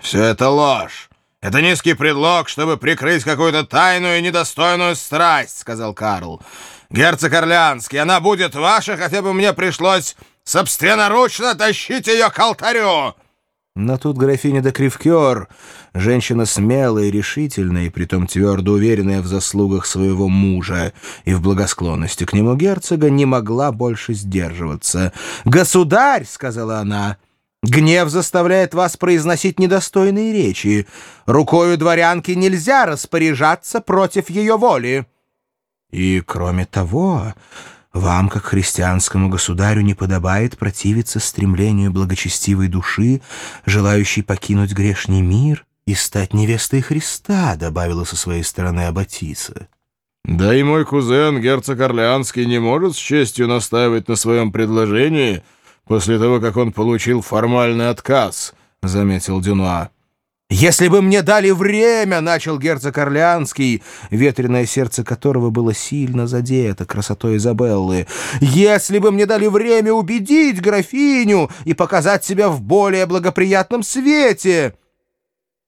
«Все это ложь! Это низкий предлог, чтобы прикрыть какую-то тайную и недостойную страсть», — сказал Карл. «Герцог Орлеанский, она будет ваша, хотя бы мне пришлось собственноручно тащить ее к алтарю!» Но тут графиня де Кривкер, женщина смелая и решительная, и притом твердо уверенная в заслугах своего мужа и в благосклонности к нему герцога, не могла больше сдерживаться. «Государь!» — сказала она. «Гнев заставляет вас произносить недостойные речи. Рукою дворянки нельзя распоряжаться против ее воли». «И кроме того...» Вам, как христианскому государю, не подобает противиться стремлению благочестивой души, желающей покинуть грешный мир и стать невестой Христа», — добавила со своей стороны Аббатиса. «Да и мой кузен, герцог Орлеанский, не может с честью настаивать на своем предложении после того, как он получил формальный отказ», — заметил Дюнуа. «Если бы мне дали время!» — начал герцог Орлеанский, ветреное сердце которого было сильно задето красотой Изабеллы. «Если бы мне дали время убедить графиню и показать себя в более благоприятном свете!»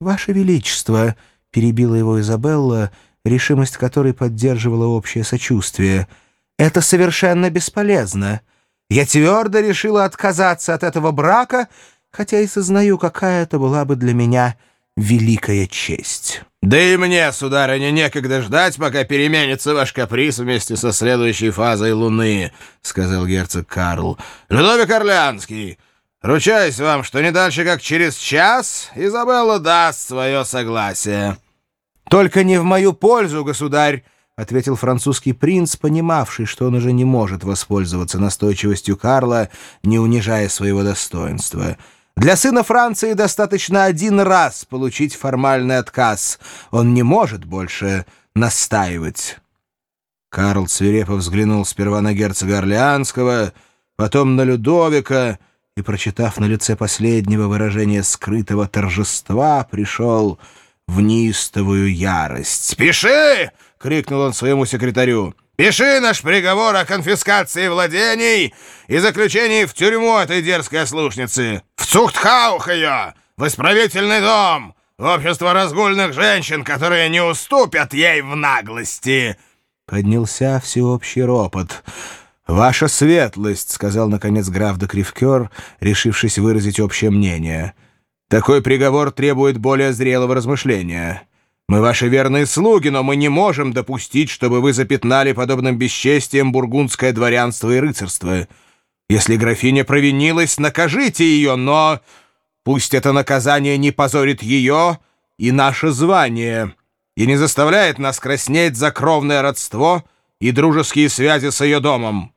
«Ваше Величество!» — перебила его Изабелла, решимость которой поддерживала общее сочувствие. «Это совершенно бесполезно. Я твердо решила отказаться от этого брака, хотя и сознаю, какая это была бы для меня великая честь. «Да и мне, сударыня, некогда ждать, пока переменится ваш каприз вместе со следующей фазой Луны», — сказал герцог Карл. «Людовик Орлеанский, ручаюсь вам, что не дальше, как через час Изабелла даст свое согласие». «Только не в мою пользу, государь», — ответил французский принц, понимавший, что он уже не может воспользоваться настойчивостью Карла, не унижая своего достоинства. Для сына Франции достаточно один раз получить формальный отказ. Он не может больше настаивать. Карл свирепо взглянул сперва на герцога Орлеанского, потом на Людовика и, прочитав на лице последнего выражение скрытого торжества, пришел в неистовую ярость. «Спеши!» — крикнул он своему секретарю. Пиши наш приговор о конфискации владений и заключении в тюрьму этой дерзкой ослушницы. В Цухтхаух ее, в исправительный дом, в общество разгульных женщин, которые не уступят ей в наглости». Поднялся всеобщий ропот. «Ваша светлость», — сказал, наконец, граф де Кривкер, решившись выразить общее мнение. «Такой приговор требует более зрелого размышления». Мы ваши верные слуги, но мы не можем допустить, чтобы вы запятнали подобным бесчестием бургундское дворянство и рыцарство. Если графиня провинилась, накажите ее, но пусть это наказание не позорит ее и наше звание, и не заставляет нас краснеть за кровное родство и дружеские связи с ее домом».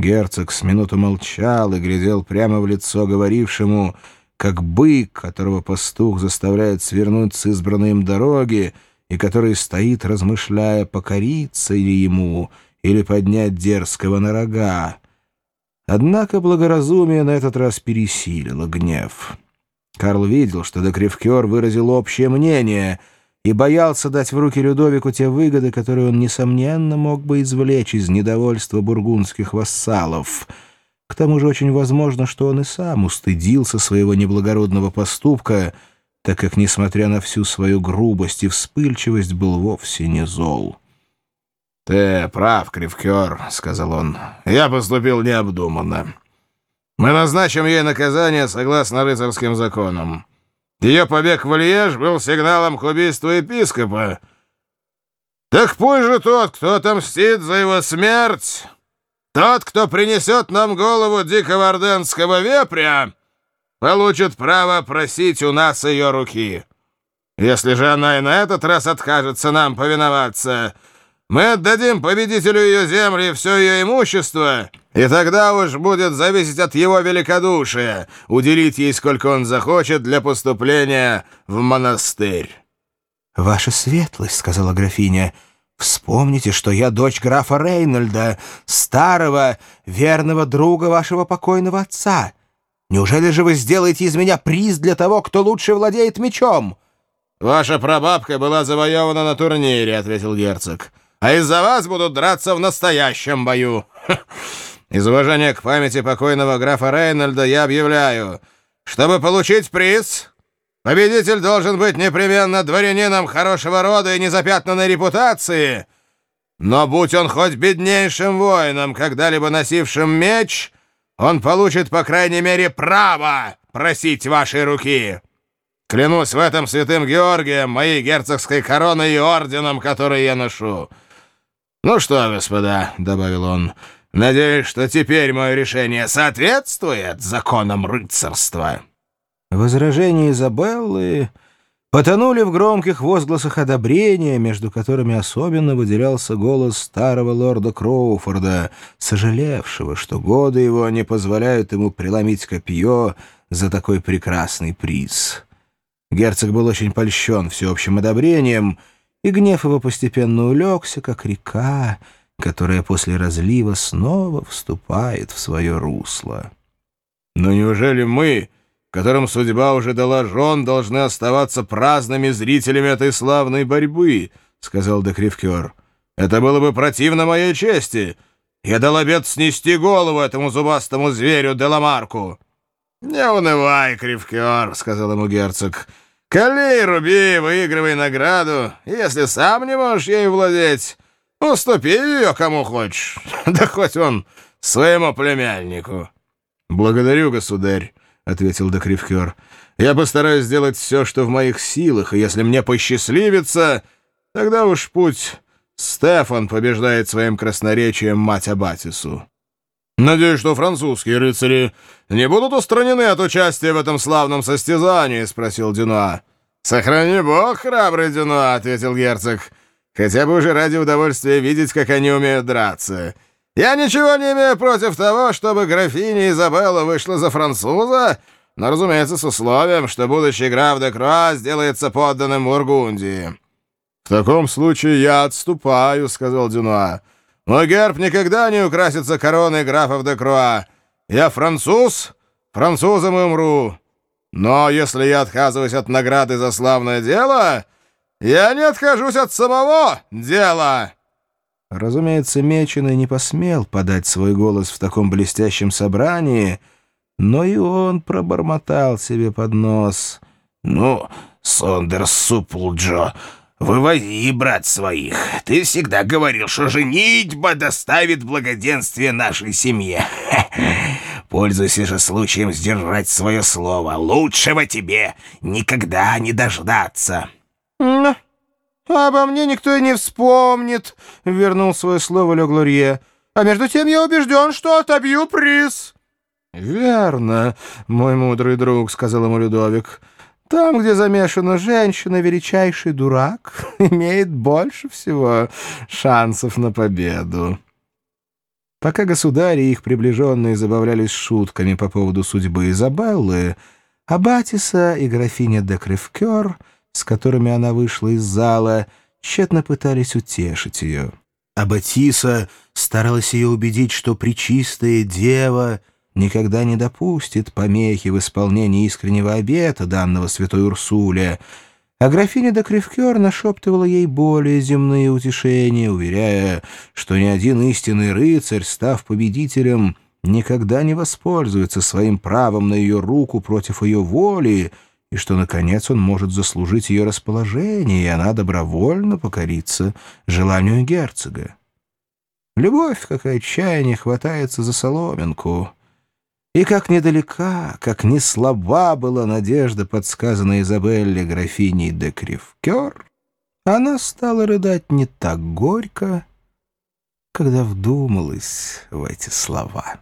Герцог с минуту молчал и глядел прямо в лицо говорившему — как бык, которого пастух заставляет свернуть с избранной им дороги, и который стоит, размышляя, покориться ли ему или поднять дерзкого на рога. Однако благоразумие на этот раз пересилило гнев. Карл видел, что Декревкер выразил общее мнение и боялся дать в руки Людовику те выгоды, которые он, несомненно, мог бы извлечь из недовольства бургундских вассалов — к тому же очень возможно, что он и сам устыдился своего неблагородного поступка, так как, несмотря на всю свою грубость и вспыльчивость, был вовсе не зол. «Ты прав, Кривкер», — сказал он. «Я поступил необдуманно. Мы назначим ей наказание согласно рыцарским законам. Ее побег в Льеж был сигналом к убийству епископа. Так пусть же тот, кто отомстит за его смерть...» Тот, кто принесет нам голову дикого орденского вепря, получит право просить у нас ее руки. Если же она и на этот раз откажется нам повиноваться, мы отдадим победителю ее земли и все ее имущество, и тогда уж будет зависеть от его великодушия уделить ей сколько он захочет для поступления в монастырь». «Ваша светлость», — сказала графиня, — Вспомните, что я дочь графа Рейнольда, старого, верного друга вашего покойного отца. Неужели же вы сделаете из меня приз для того, кто лучше владеет мечом?» «Ваша прабабка была завоевана на турнире», — ответил герцог. «А из-за вас будут драться в настоящем бою. Из уважения к памяти покойного графа Рейнольда я объявляю, чтобы получить приз, победитель должен быть непременно дворянином хорошего рода и незапятнанной репутации, но будь он хоть беднейшим воином, когда-либо носившим меч, он получит, по крайней мере, право просить вашей руки. Клянусь в этом святым Георгием, моей герцогской короной и орденом, который я ношу. Ну что, господа, — добавил он, — надеюсь, что теперь мое решение соответствует законам рыцарства. Возражения Изабеллы потонули в громких возгласах одобрения, между которыми особенно выделялся голос старого лорда Кроуфорда, сожалевшего, что годы его не позволяют ему преломить копье за такой прекрасный приз. Герцог был очень польщен всеобщим одобрением, и гнев его постепенно улегся, как река, которая после разлива снова вступает в свое русло. «Но неужели мы...» которым судьба уже дала жен, должны оставаться праздными зрителями этой славной борьбы», — сказал Декривкер. «Это было бы противно моей чести. Я дал обет снести голову этому зубастому зверю Деламарку». «Не унывай, Кривкер», — сказал ему герцог. «Коли руби, выигрывай награду. Если сам не можешь ей владеть, уступи ее кому хочешь, да хоть он своему племяннику». «Благодарю, государь». — ответил Декривкер. «Я постараюсь сделать все, что в моих силах, и если мне посчастливится, тогда уж путь Стефан побеждает своим красноречием мать Абатису». «Надеюсь, что французские рыцари не будут устранены от участия в этом славном состязании?» — спросил Дюнуа. «Сохрани бог, храбрый Дюнуа», — ответил герцог. «Хотя бы уже ради удовольствия видеть, как они умеют драться». Я ничего не имею против того, чтобы графиня Изабелла вышла за француза, но, разумеется, с условием, что будущий граф де Круа сделается подданным Бургундии». «В таком случае я отступаю», — сказал Дюнуа. «Мой герб никогда не украсится короной графов де Круа. Я француз, французом и умру. Но если я отказываюсь от награды за славное дело, я не откажусь от самого дела». Разумеется, Меченый не посмел подать свой голос в таком блестящем собрании, но и он пробормотал себе под нос. «Ну, Сондерс Суплджо, вывози, брат своих. Ты всегда говорил, что женитьба доставит благоденствие нашей семье. Пользуйся же случаем сдержать свое слово. Лучшего тебе никогда не дождаться». «Ну...» «Обо мне никто и не вспомнит», — вернул свое слово Ле. «А между тем я убежден, что отобью приз». «Верно, мой мудрый друг», — сказал ему Людовик. «Там, где замешана женщина, величайший дурак имеет больше всего шансов на победу». Пока государи и их приближенные забавлялись шутками по поводу судьбы Изабеллы, Аббатиса и графиня де Кревкер — с которыми она вышла из зала, тщетно пытались утешить ее. А Батиса старалась ее убедить, что Пречистая Дева никогда не допустит помехи в исполнении искреннего обета, данного святой Урсуле, а графиня де Кривкер нашептывала ей более земные утешения, уверяя, что ни один истинный рыцарь, став победителем, никогда не воспользуется своим правом на ее руку против ее воли, и что, наконец, он может заслужить ее расположение, и она добровольно покорится желанию герцога. Любовь, как и отчаяние, хватается за соломинку. И как недалека, как не слаба была надежда, подсказанная Изабелле графиней де Кривкер, она стала рыдать не так горько, когда вдумалась в эти слова.